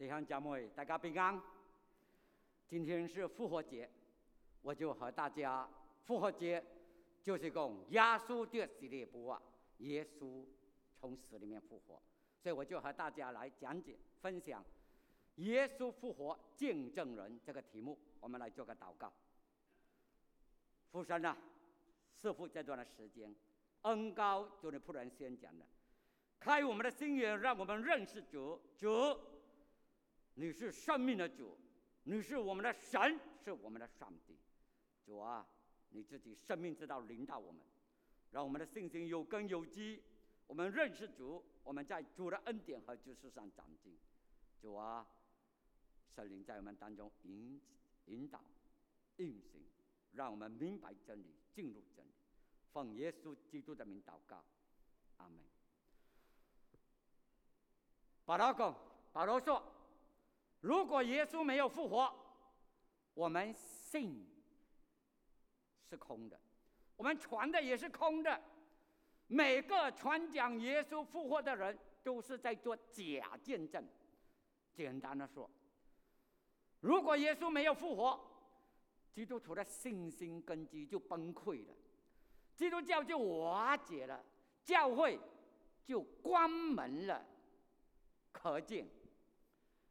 弟兄姐妹，大家平安。今天是复活节，我就和大家复活节就是讲耶稣的死里不活，耶稣从死里面复活，所以我就和大家来讲解分享耶稣复活见证人这个题目。我们来做个祷告。父神啊，师傅这段的时间，恩高就你仆人先讲的，开我们的心眼，让我们认识主，主。你是生命的主，你是我们的神，是我们的上帝。主啊，你自己生命之道领导我们，让我们的信心有根有基。我们认识主，我们在主的恩典和知识上长进。主啊，圣灵在我们当中引引导、运行，让我们明白真理，进入真理。奉耶稣基督的名祷告，阿门。保罗讲，保罗说。如果耶稣没有复活，我们信是空的，我们传的也是空的。每个传讲耶稣复活的人都是在做假见证。简单的说，如果耶稣没有复活，基督徒的信心根基就崩溃了，基督教就瓦解了，教会就关门了。可见。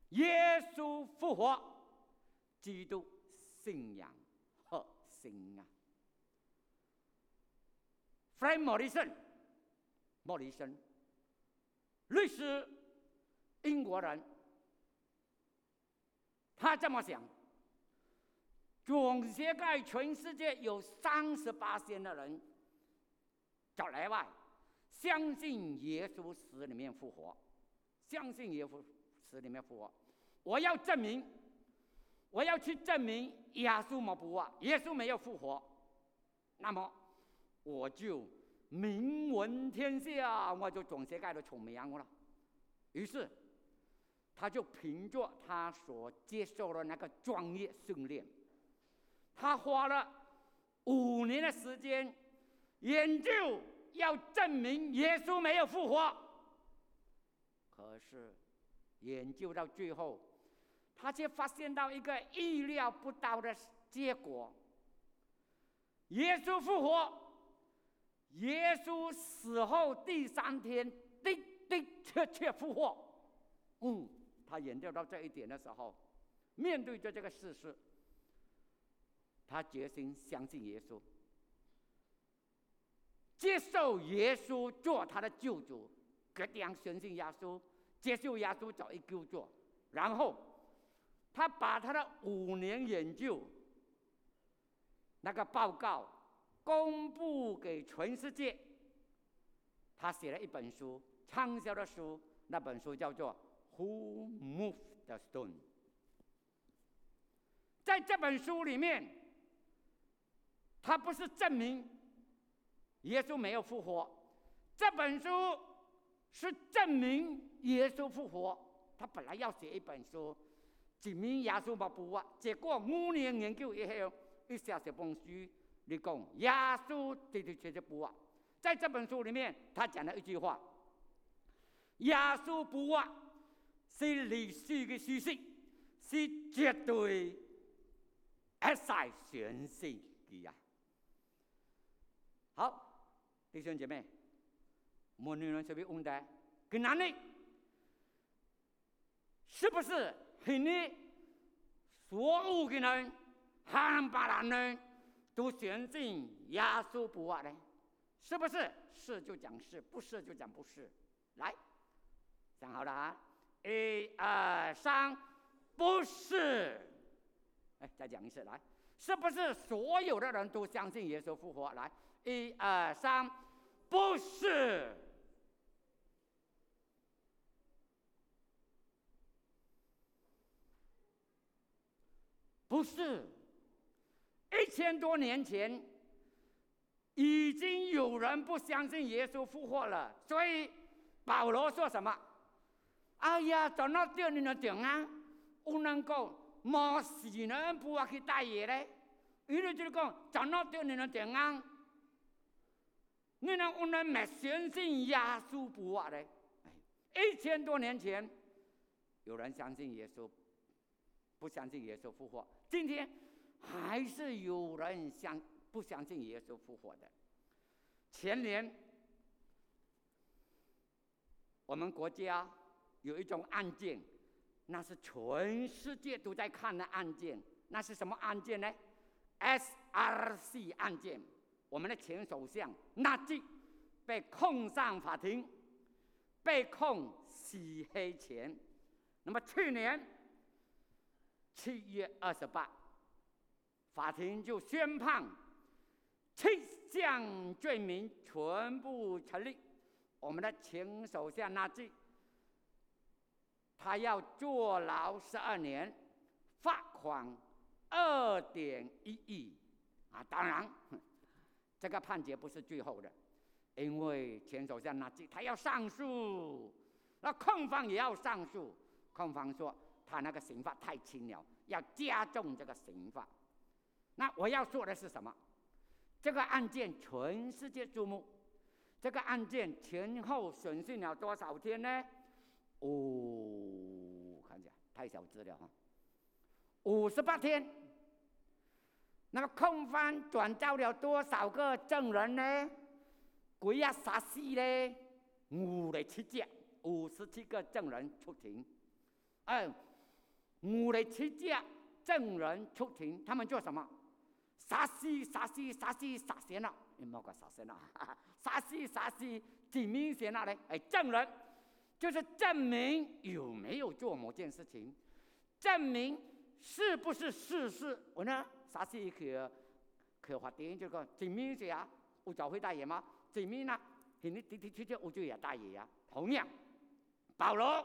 耶稣复活，基督信仰核心啊。弗兰莫里森，莫里森，律师，英国人，他这么想：，总世界全世界有三十八千的人，找来外，相信耶稣死里面复活，相信耶稣死里面复活。我要证明，我要去证明耶稣没不活，耶稣没有复活，那么我就名闻天下，我就总世界都出名了。于是，他就凭着他所接受的那个专业训练，他花了五年的时间研究，要证明耶稣没有复活。可是，研究到最后。他却发现到一个意料不到的结果：耶稣复活，耶稣死后第三天的的确确复活。嗯，他研究到这一点的时候，面对着这个事实，他决心相信耶稣，接受耶稣做他的救主，决定相信耶稣，接受耶稣找一救主，然后。他把他的五年研究那个报告公布给全世界。他写了一本书，畅销的书，那本书叫做《Who Moved the Stone》。在这本书里面，他不是证明耶稣没有复活，这本书是证明耶稣复活。他本来要写一本书。证明耶稣冇复活，结果五年研究以后，一写这本书，你讲耶稣的的确确复活。在这本书里面，他讲了一句话：耶稣复活是历史的事实，是绝对一切全信的呀。好，弟兄姐妹，我女人这边问的，跟男的，是不是？今日所有的人，汉巴兰人都相信耶稣不活的，是不是？是就讲是，不是就讲不是。来，想好了啊！一二三，不是。哎，再讲一次，来，是不是所有的人都相信耶稣复活？来，一二三，不是。不是，一千多年前已经有人不相信耶稣复活了，所以保罗说什么？哎呀，怎那掉你的点啊，不能够没死人不要去大爷嘞。有人就讲，怎那掉你的点啊，你能不能没相信耶稣复活嘞？一千多年前有人相信耶稣，不相信耶稣复活。今天还是有人相不相信耶稣复活的。前年，我们国家有一种案件，那是全世界都在看的案件。那是什么案件呢？S.R.C 案件。我们的前首相纳吉被控上法庭，被控洗黑钱。那么去年七月二十八，法庭就宣判七项罪名全部成立。我们的前首相纳吉，他要坐牢十二年，罚款二点一亿啊！当然。这个判决不是最后的，因为前首相纳吉他要上诉，那控方也要上诉。控方说他那个刑罚太轻了，要加重这个刑罚。那我要说的是什么？这个案件全世界瞩目，这个案件前后审讯了多少天呢？哦，看一下，太小资了哈，五十八天。那么控方转交了多少个证人呢？鬼啊，啥事呢？五十七只，五十七个证人出庭。嗯，五十七只证人出庭，他们做什么？啥事？啥事？啥事？啥事了？你莫讲啥事了？啥事？啥事？证明些哪呢？哎，证人就是证明有没有做某件事情，证明是不是事实。我呢？啥时去去法庭就讲证明是啊，我找会大爷吗？证明呢，现在的的确确我就业大爷呀。同样，保罗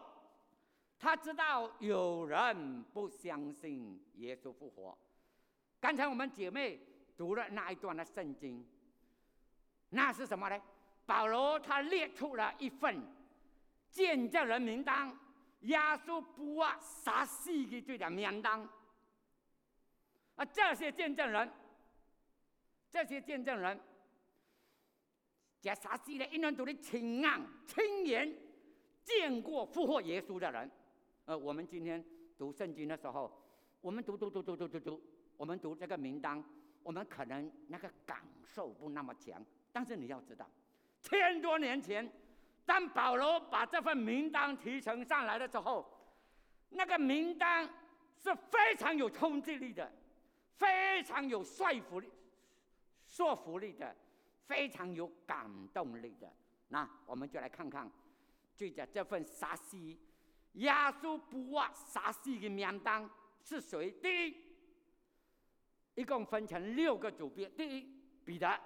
他知道有人不相信耶稣复活。刚才我们姐妹读了那一段的圣经，那是什么呢？保罗他列出了一份见证人名单，耶稣不啊杀死的罪的名单。啊，这些见证人，这些见证人，这啥事呢？一人都的亲眼、亲眼见过复活耶稣的人。呃，我们今天读圣经的时候，我们读读读读读读读，我们读这个名单，我们可能那个感受不那么强。但是你要知道，千多年前，当保罗把这份名单提呈上来的时候，那个名单是非常有冲击力的。非常有说服力、说服力的，非常有感动力的。那我们就来看看，就着这份沙西耶稣不忘沙西的名单是谁？第一，一共分成六个组别。第一，彼得，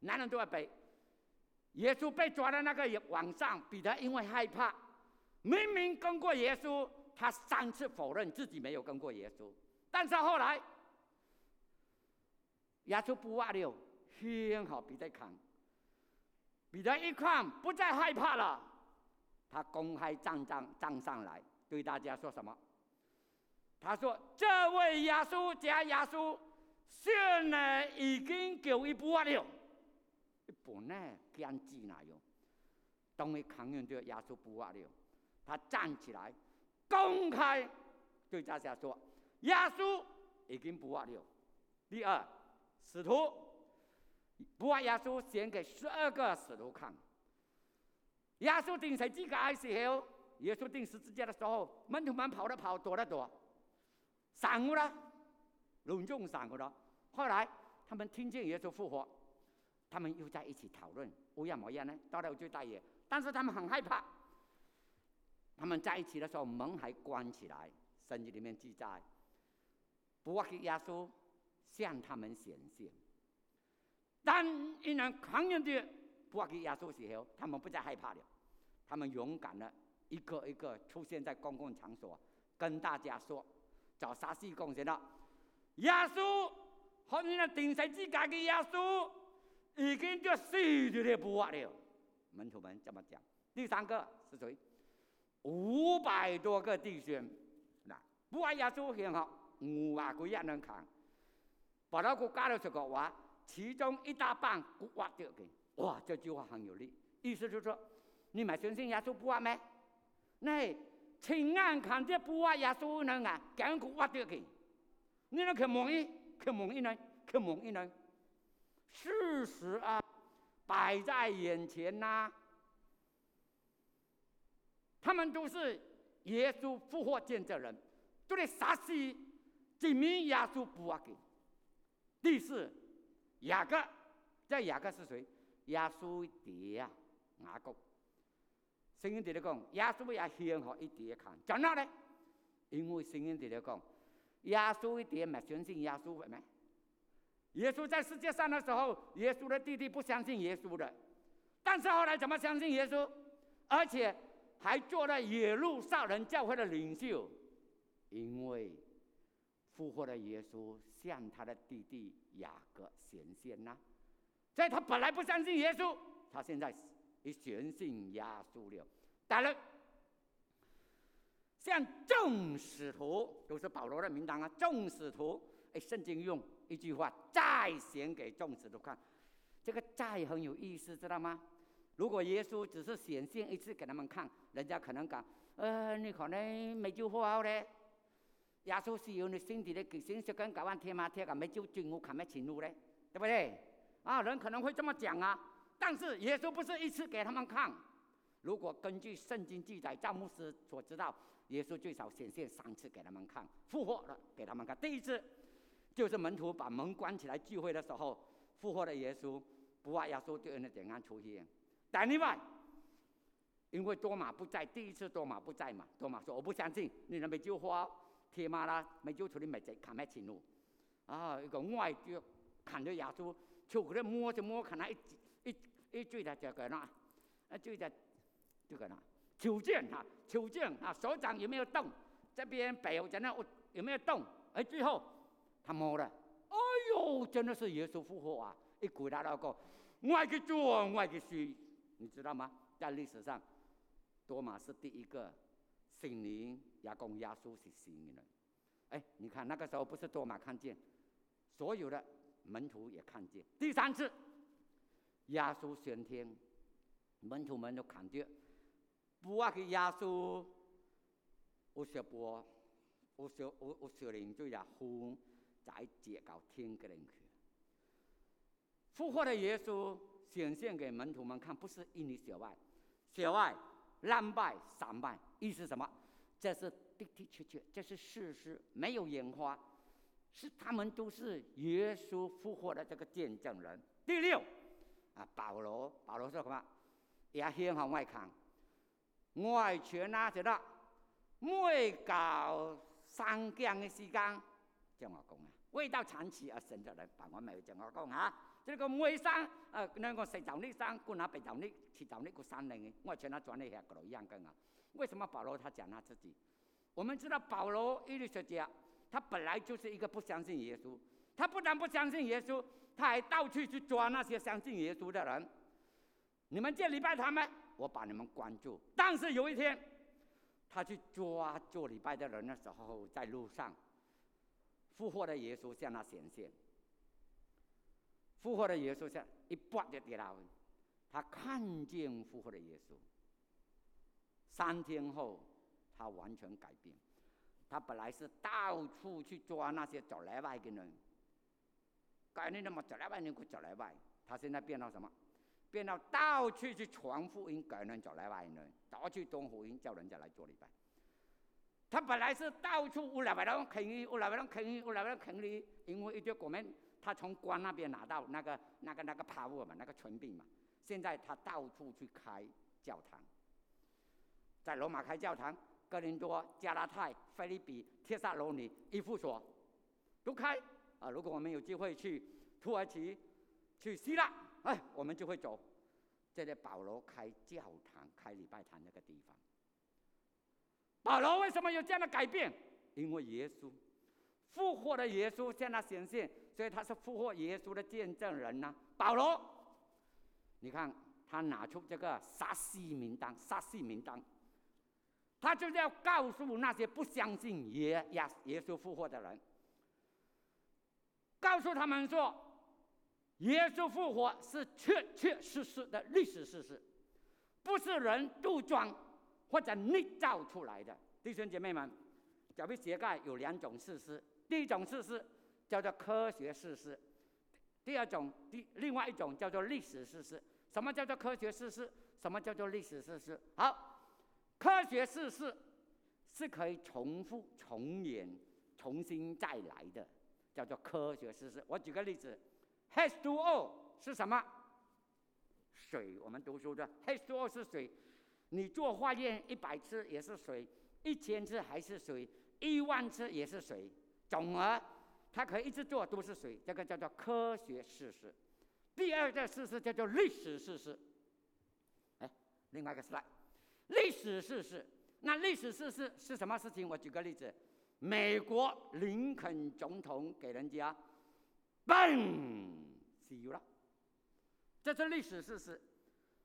男人都要背。耶稣被抓的那个晚上，彼得因为害怕，明明跟过耶稣，他三次否认自己没有跟过耶稣。但是后来。耶稣不挖了，幸好彼得扛，彼得一看不再害怕了，他公开站站站上来，对大家说什么？他说：“这位耶稣加耶稣，现在已经给一不挖了，本来干记哪有？当你看见这个耶稣不挖了，他站起来，公开对大家说：耶稣已经不挖了。第二。”使徒不把耶稣先给十二个使徒看。耶稣钉十字架的时候，耶稣钉十字架的时候，门徒们跑了跑，躲了躲，散了，隆重散了。后来他们听见耶稣复活，他们又在一起讨论，乌样模样呢？到了最大爷，但是他们很害怕。他们在一起的时候，门还关起来。圣经里面记载，不给耶稣。向他们显现。当一人抗人的不给耶稣时候，他们不再害怕了，他们勇敢的一个一个出现在公共场所，跟大家说：找啥事贡献了？耶稣和你那顶谁之家的耶稣，已经就死的不活了。门徒们这么讲。第三个是谁？五百多个弟兄，那不爱耶稣很好，五百个人能看。把那个加了这个话，其中一大半挖掉的。哇，这句话很有力，意思就是说，你买相信耶稣不挖咩？那亲眼看见不挖耶稣人啊，赶快挖掉去。你那去蒙一，去蒙一呢，去蒙一呢。事实啊，摆在眼前呐。他们都是耶稣复活见证人，都得杀死证明耶稣不挖给。第四，雅各，这雅各是谁？耶稣爹啊，雅各。圣经里头讲，耶稣也献好一碟看，怎哪呢？因为圣经里头讲，耶稣一碟没相信耶稣没？耶稣在世界上的时候，耶稣的弟弟不相信耶稣的，但是后来怎么相信耶稣？而且还做了耶路撒冷教会的领袖，因为复活的耶稣向他的弟弟雅各显现呐。所以他本来不相信耶稣，他现在也全信耶稣了。当然，像众使徒都是保罗的名单啊，众使徒。哎，圣经用一句话再显给众使徒看，这个再很有意思，知道吗？如果耶稣只是显现一次给他们看，人家可能讲，呃，你可能没救活嘞。耶稣是由你身体的给形式跟搞完天嘛，天个没救进屋看没进入嘞，对不对？啊，人可能会这么讲啊。但是耶稣不是一次给他们看，如果根据圣经记载，詹姆斯所知道，耶稣最少显现三次给他们看，复活了给他们看。第一次。就是门徒把门关起来聚会的时候，复活的耶稣不把耶稣丢人的点安出现。但另外，因为多马不在，第一次多马不在嘛，多马说我不相信，你人没救活，天妈啦没救出你没在看没前路。啊，一个外就看着耶稣，就给他摸着摸，看他一一一追他这个那，啊追他这个那，求见他，求见啊，手掌有没有动？这边表在那，有没有动？哎，最后。他摸了，哎呦，真的是耶稣复活啊！一鼓大那个，我去做，我去学，你知道吗？在历史上，多马是第一个信灵也讲耶稣是神的人。哎，你看那个时候不是多马看见，所有的门徒也看见。第三次，耶稣宣天，门徒们都看见，不啊去耶稣，我说不，我说我我说灵就要呼。再接到天个人去，复活的耶稣显现给门徒们看，不是印尼小外，小外两拜三拜，意思什么？这是的的确确，这是事实，没有烟花，是他们都是耶稣复活的这个见证人。第六，啊，保罗，保罗说什么？也很好外看，外传啊，觉得每搞三更的时间，这我讲啊。味道长期啊，神着人，把我咪就我讲啊，这个每山啊，那个食走呢山，过那北走呢，去走那个山岭，我全他转那些个一样跟啊。为什么保罗他讲他自己？我们知道保罗一律学家，他本来就是一个不相信耶稣，他不但不相信耶稣，他还到处去抓那些相信耶稣的人。你们这礼拜他们，我把你们关住。但是有一天，他去抓做礼拜的人的时候，在路上。复活的耶稣向他显现，复活的耶稣像一拨就跌倒，他看见复活的耶稣。三天后，他完全改变。他本来是到处去抓那些走来外的人，改那么走来外人过走来外，他现在变到什么？变到到处去传福音，改人走来外人，到处传福音，叫人家来做礼拜。他本来是到处乌来白龙啃鱼，乌来白龙啃鱼，乌来白龙啃鱼，因为一条国门，他从关那边拿到那个那个那个 power 嘛，那个权柄嘛。现在他到处去开教堂，在罗马开教堂，哥林多、加拉太、菲利比、帖撒罗尼、伊夫所都开。啊，如果我们有机会去土耳其、去希腊，哎，我们就会走这里保罗开教堂、开礼拜堂那个地方。保罗为什么有这样的改变？因为耶稣复活的耶稣向他显现，所以他是复活耶稣的见证人呐。保罗，你看他拿出这个杀死名单，杀死名单，他就是要告诉那些不相信耶耶耶稣复活的人，告诉他们说，耶稣复活是确确实实的历史事实，不是人杜撰。或者捏造出来的，弟兄姐妹们，假如学界有两种事实，第一种事实叫做科学事实，第二种第另外一种叫做历史事实。什么叫做科学事实？什么叫做历史事实？好，科学事实是可以重复、重演、重新再来的，叫做科学事实。我举个例子，H2O 是什么？水。我们读书的 H2O 是水。你做化验一百次也是水，一千次还是水，一万次也是水。总而，它可以一直做都是水。这个叫做科学事实。第二个事实叫做历史事实。哎，另外一个是来，历史事实。那历史事实是什么事情？我举个例子，美国林肯总统给人家，嘣，死了。这是历史事实。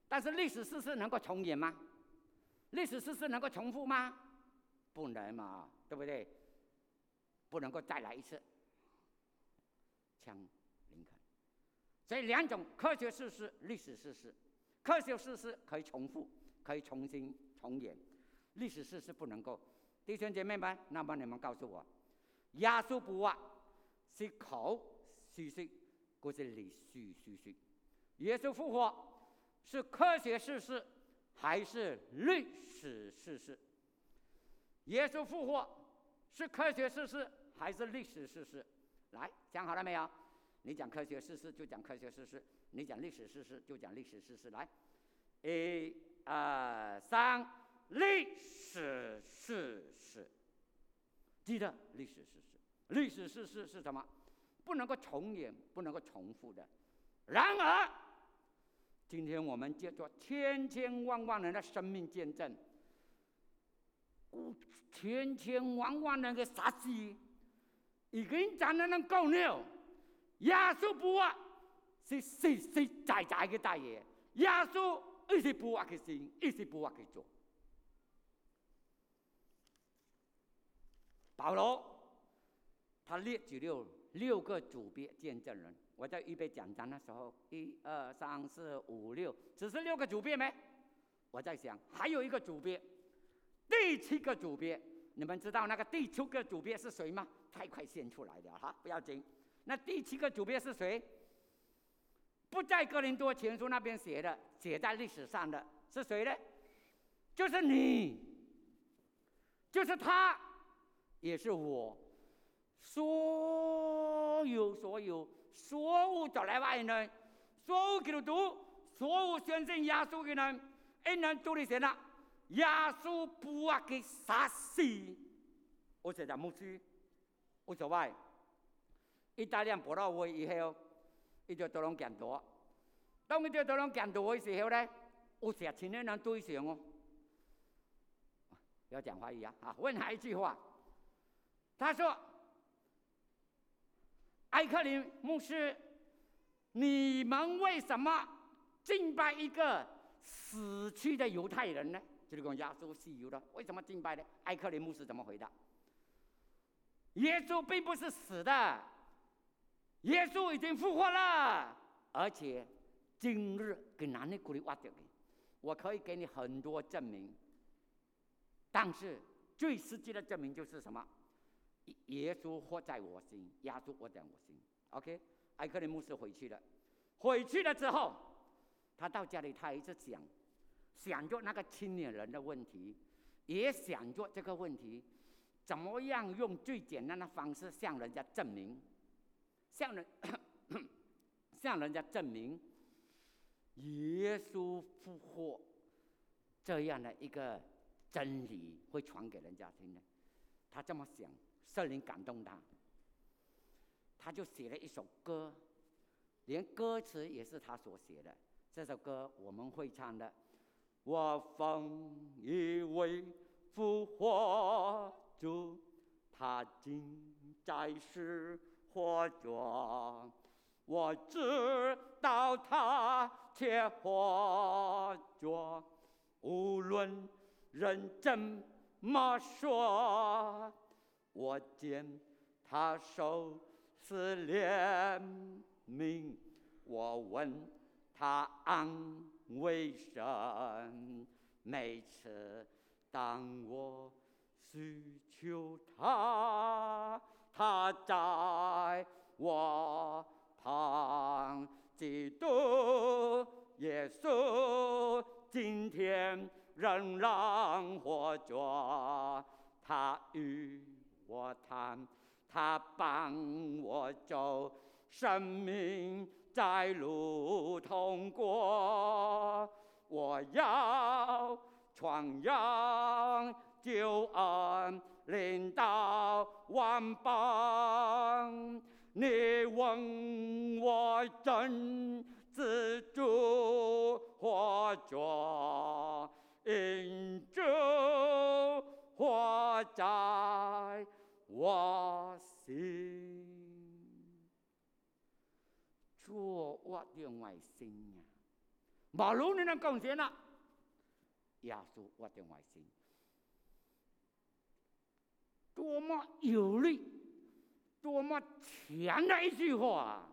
但是历史事实能够重演吗？历史事实能够重复吗？不能嘛，对不对？不能够再来一次。枪林肯，所以两种科学事实、历史事实。科学事实可以重复，可以重新重演；历史事实不能够。弟兄姐妹们，那么你们告诉我，耶稣不话是口叙述，不是历史叙述。耶稣复活是科学事实。还是历史事实？耶稣复活是科学事实还是历史事实？来，讲好了没有？你讲科学事实就讲科学事实，你讲历史事实就讲历史事实。来，诶、二、三，历史事实。记得历史事实，历史事实是什么？不能够重演，不能够重复的。然而。今天我们借着千千万万人的生命见证，千千万万人的杀机，已经真的能够了。耶稣不话是实实在在的大爷，耶稣一直不话去行，一直不话去做。保罗，他列举了六个主编见证人。我在预备讲章的时候，一二三四五六，只是六个主编没？我在想，还有一个主编，第七个主编，你们知道那个第七个主编是谁吗？太快现出来了哈，不要紧。那第七个主编是谁？不在哥林多前书那边写的，写在历史上的是谁呢？就是你，就是他，也是我，所有所有。所有找来外人，所有基督徒，所有相信耶稣的人，一人做的什么？耶稣不要给杀死。我现在牧师，无所谓。意大利人报道会以后，伊就多人讲多。当伊就多人讲多的时候呢，我成千的人对上哦。要讲话一样啊，问他一句话，他说。艾克林牧师，你们为什么敬拜一个死去的犹太人呢？就是讲耶稣死犹的，为什么敬拜呢？艾克林牧师怎么回答？耶稣并不是死的，耶稣已经复活了，而且今日跟哪里鼓励挖掉的？我可以给你很多证明，但是最实际的证明就是什么？耶稣活在我心，耶稣活在我心。OK，艾克林牧师回去了。回去了之后，他到家里，他一直想，想着那个青年人的问题，也想着这个问题，怎么样用最简单的方式向人家证明，向人 向人家证明耶稣复活这样的一个真理会传给人家听的？他这么想。圣灵感动他，他就写了一首歌，连歌词也是他所写的。这首歌我们会唱的。我奉一位复活主，他今在世活着，我知道他且活着，无论人怎么说。我见他受是怜悯，我问他安慰神。每次当我需求他，他在我旁。基督耶稣今天仍然活着，他与我谈，他帮我走，生命在路通过，我要传扬救恩，领导万邦。你问我真自主活着，因主活在我心。主我的外心呀，马龙你能贡献了？耶稣我的外心，多么有力！多么强的一句话！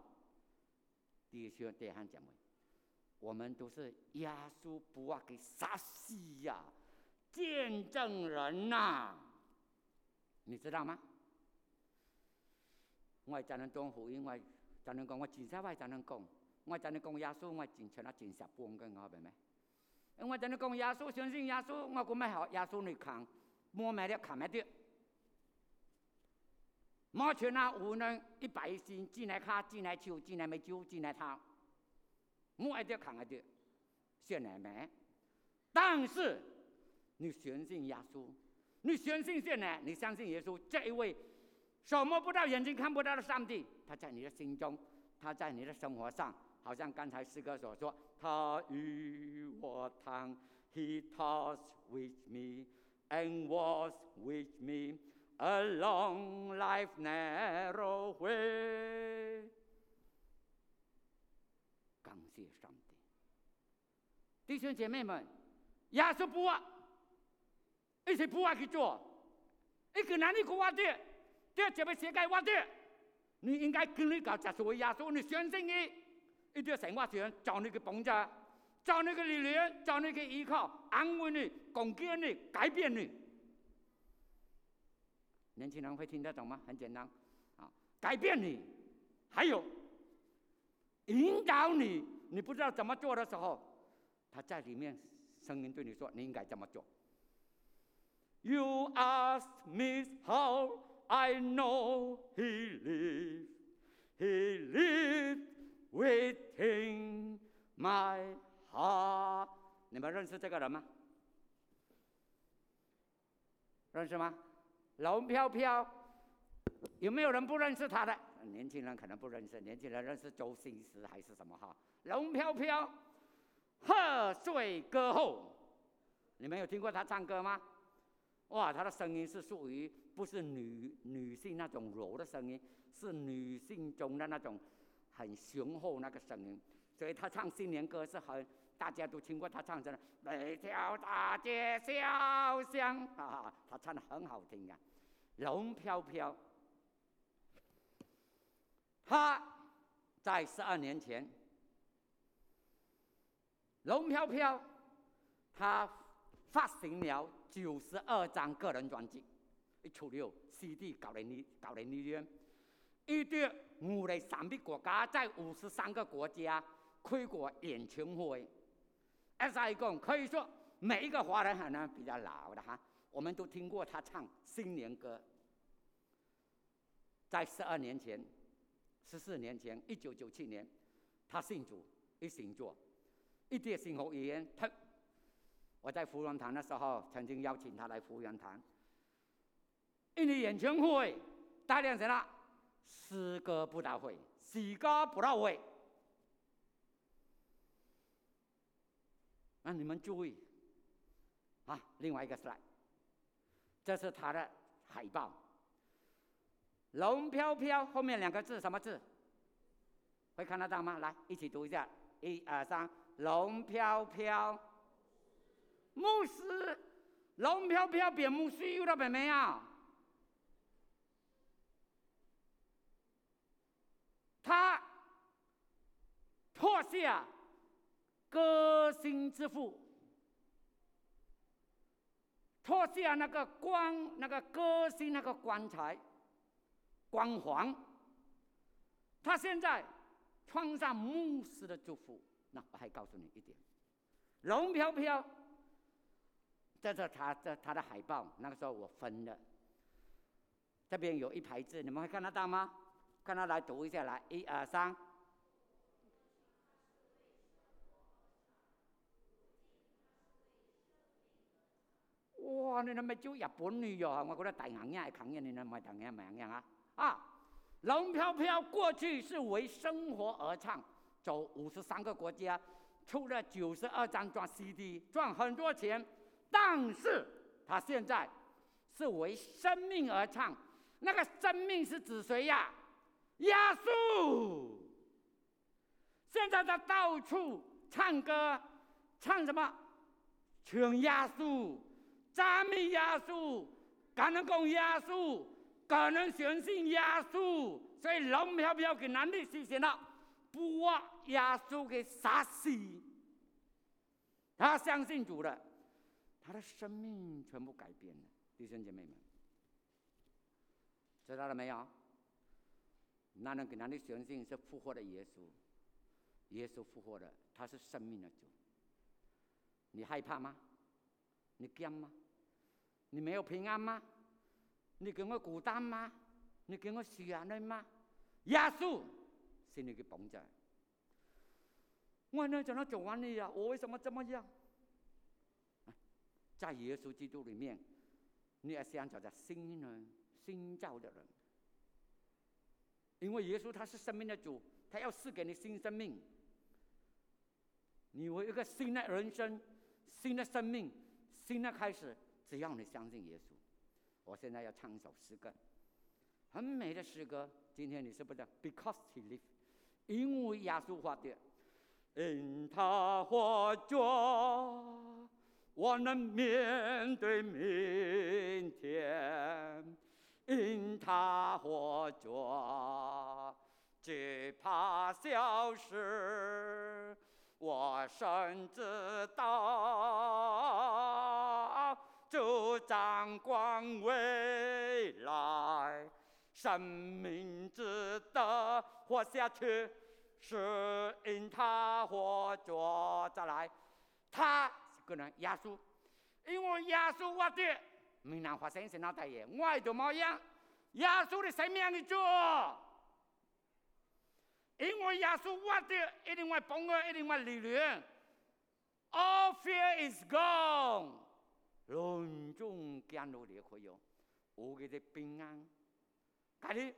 弟兄弟兄姐妹，我们都是耶稣不要给杀死呀，见证人呐，你知道吗？我才能讲福音，我才能讲我真实话才能讲，我才能讲耶稣，我真全啊真实半个我明白？我才能讲耶稣，相信耶稣，我咁咪好耶稣你扛，摸买了扛买掉。毛全那无能一百姓进来卡进来求进来没救进来他，我一点看一点，现在没。但是你相信耶稣，你相信现在，你相信耶稣这一位，手摸不到眼睛看不到的上帝，他在你的心中，他在你的生活上，好像刚才诗歌所说，他与我谈，He talks with me and was with me。A long life narrow way，感谢上帝，弟兄姐妹们，耶稣不啊，一起不啊去做，一个男的去挖地，第二这边世界挖地，你应该跟你搞接受耶稣，你相信你，一定要神话上找你个帮助，找你个力量，找你个依靠，安慰你，攻击你，改变你。年轻人会听得懂吗？很简单，啊，改变你，还有引导你。你不知道怎么做的时候，他在里面声音对你说：“你应该怎么做。” You ask me how I know He lives. He lives within my heart. 你们认识这个人吗？认识吗？龙飘飘，有没有人不认识他的？年轻人可能不认识，年轻人认识周星驰还是什么哈？龙飘飘，贺岁歌后，你们有听过他唱歌吗？哇，他的声音是属于不是女女性那种柔的声音，是女性中的那种很雄厚那个声音，所以他唱新年歌是很大家都听过他唱的。每条大街小巷啊，他唱的很好听啊。龙飘飘，他在十二年前，龙飘飘，他发行了九十二张个人专辑，一出了 CD，搞了你搞了你院，一对五的三个国家，在五十三个国家开过演唱会。S 一共可以说每一个华人可能比较老的哈，我们都听过他唱新年歌。在十二年前，十四年前，一九九七年，他信主，一信主，一点信号语言，他，我在福源堂的时候，曾经邀请他来福源堂，一年演唱会，大量什么？诗歌不到会，诗歌不到位。那你们注意，啊，另外一个 slide，这是他的海报。龙飘飘，后面两个字什么字？会看得到吗？来，一起读一下，一二三，龙飘飘，牧师，龙飘飘变牧师有了没有？他脱下歌星之父，脱下那个光、那个歌星、那个棺材、光环，他现在穿上牧师的祝福。那我还告诉你一点，龙飘飘，这是他这他的海报，那个时候我分的。这边有一排字，你们会看得到吗？看他来读一下，来，一二三。哇！你那么就日本女哟？我觉得大行眼係肯嘅，你那么大眼唔眼啊？啊！龙飘飘过去是为生活而唱，走五十三个国家，出了九十二张专 CD，赚很多钱。但是他现在是为生命而唱。那个生命是指谁呀？耶稣！现在他到处唱歌，唱什么？请耶稣，赞美耶稣，感恩供耶稣，可能相信耶稣。所以龙飘飘给男的实现了不挖耶稣给杀死。他相信主了，他的生命全部改变了，弟兄姐妹们。知道了没有？男人给男的相信是复活的耶稣，耶稣复活的，他是生命的主。你害怕吗？你惊吗？你没有平安吗？你给我孤单吗？你给我需要人吗？耶稣是你的帮助。我呢，怎么走完你呀？我为什么这么样？在耶稣基督里面，你要想找着新人。新造的人，因为耶稣他是生命的主，他要赐给你新生命，你有一个新的人生、新的生命、新的开始。只要你相信耶稣，我现在要唱一首诗歌，很美的诗歌。今天你是不是？Because he lives，因为耶稣活的，因他活着，我能面对明天。因他活着，只怕消失。我深知道，主掌管未来，生命值得活下去，是因他活着。再来，他可能耶稣，因为耶稣活着。闽南话生是哪大爷？我做么样？耶稣的生命的主，因为耶稣活着，一定会帮我，一定会力量。All fear is gone，隆重降落裂可有，我给的平安。看你，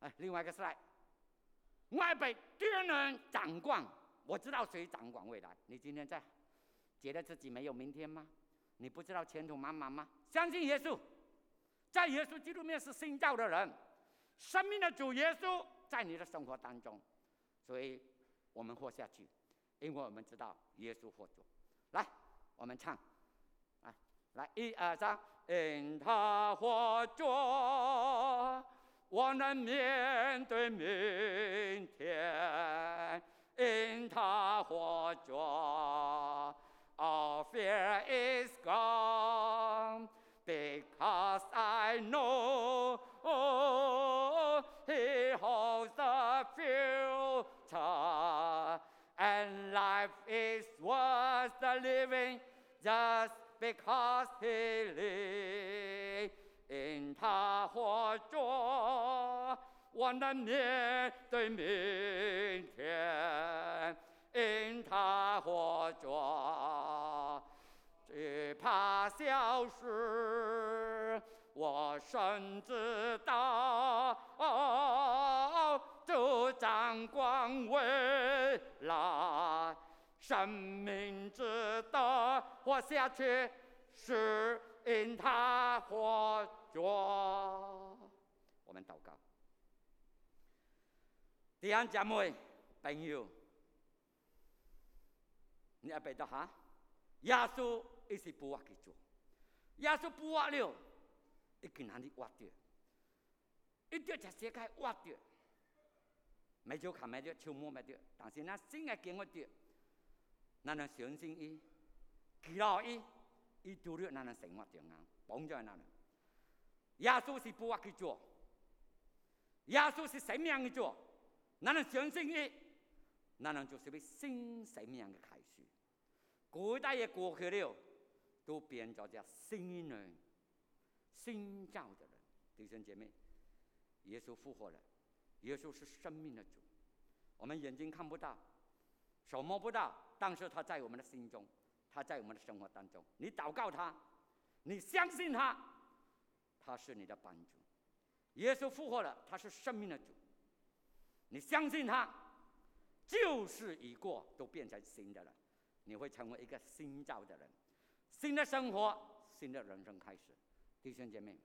哎，另外一个是来，外被敌人掌管，我知道谁掌管未来。你今天在觉得自己没有明天吗？你不知道前途茫茫吗？相信耶稣，在耶稣基督面是新造的人，生命的主耶稣在你的生活当中，所以我们活下去，因为我们知道耶稣活着。来，我们唱，啊，来一二三，因他活着，我能面对明天，因他活着。All fear is gone because I know and life is worth the living just because He lives. 因他活着，我能面对明天。因他活着，只怕消失。我深知道，主掌管未来，生命值得活下去，是因他活着。我们祷告，弟兄姐妹、朋友。你要背到哈？耶稣一是不挖去做，耶稣不挖了，一个哪里挖掉？一掉就世界挖掉，没就看没掉，就摸没掉。但是那新的经我掉，那能相信伊，祈祷伊，伊丢入咱的生活中啊，帮助那人。耶稣是不活去做，耶稣是生命的做，那能相信伊，那能就是为新生命的开始。古代也过去了，都变做叫新人、新造的人。弟兄姐妹，耶稣复活了，耶稣是生命的主。我们眼睛看不到，手摸不到，但是他在我们的心中，他在我们的生活当中。你祷告他，你相信他，他是你的帮助。耶稣复活了，他是生命的主。你相信他，旧事已过，都变成新的了。你会成为一个新造的人，新的生活，新的人生开始。弟兄姐妹，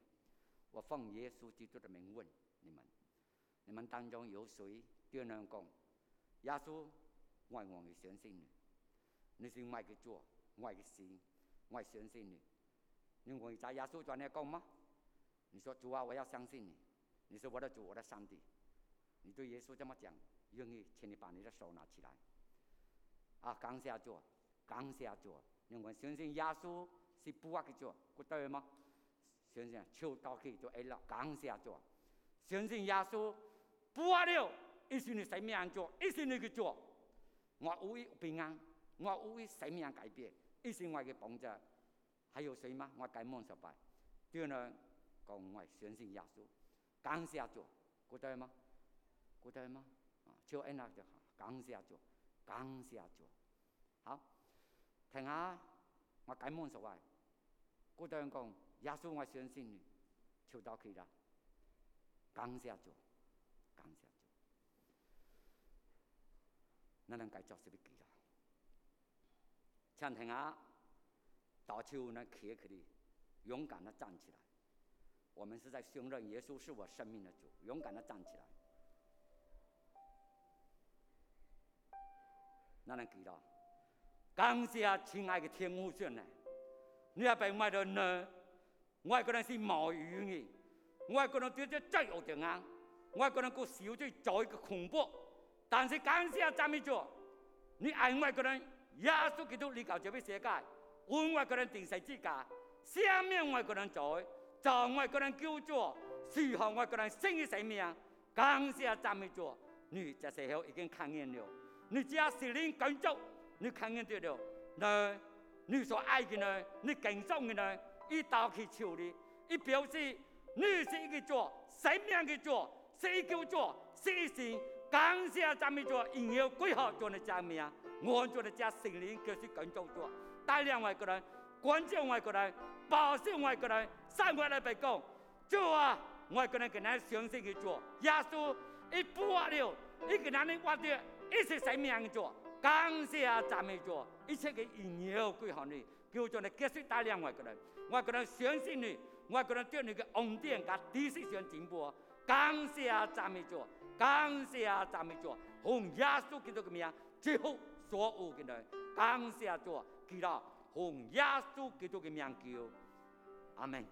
我奉耶稣基督的名问你们：你们当中有谁对人讲？耶稣，我愿意相信你。你是我的主，我的心，我相信你。你愿意在耶稣转来讲吗？你说主啊，我要相信你。你是我的主，我的上帝。你对耶稣这么讲，愿意，请你把你的手拿起来。啊，感谢主，感谢主。因为相信耶稣是不活的主，不对吗？相信，手到去就挨了。感谢主，相信耶稣不活了。一是你生命做，一是你去做，我有平安，我有生命改变，一是我嘅帮助。还有谁吗？我感恩失败。第二呢，讲我相信耶稣，感谢主，觉得吗？觉得吗？啊，就按那就好，感谢主，感谢主。好，听下，我感恩失败。觉得讲耶稣，我相信你，求到佢啦，感谢主，感谢。那能该做什么记了？请听下，大秋呢，企起的，勇敢的站起来。我们是在承认耶稣是我生命的主，勇敢的站起来。那能记了？感谢亲爱的天父神呢，你也被卖的呢，我一个人是冒雨的，我一个人对这最有定啊，我一个人过小罪做一个恐怖。但是感谢赞美主，你爱我个人，耶稣基督你搞这个世界，为我个人定十字架，赦免我个人罪，造我个人救助，赐福我个人新的生命。感谢赞美主，你这时候已经看见了，你只要是灵工作，你看见得了。那你所爱的人？你敬重的人？一刀去求你，一表示你是一个主，生命的主，是一个主，是。感谢赞美主，因有归好做的证明，我做的加圣灵就是更做主，带领外国人，关照外国人，保守外国人，三回来被讲，主啊，外国人跟咱相信去做，耶稣一不话了，一个男人话的，一切生命做，感谢赞美主，一切的因有归好你，叫做你继续带领外国人，外国人相信你，外国人对你的恩典和知识上进步，感谢赞美主。感谢赞美主，奉耶稣基督的名，祝福所有的人。感谢主，记得奉耶稣基督的名求，阿门。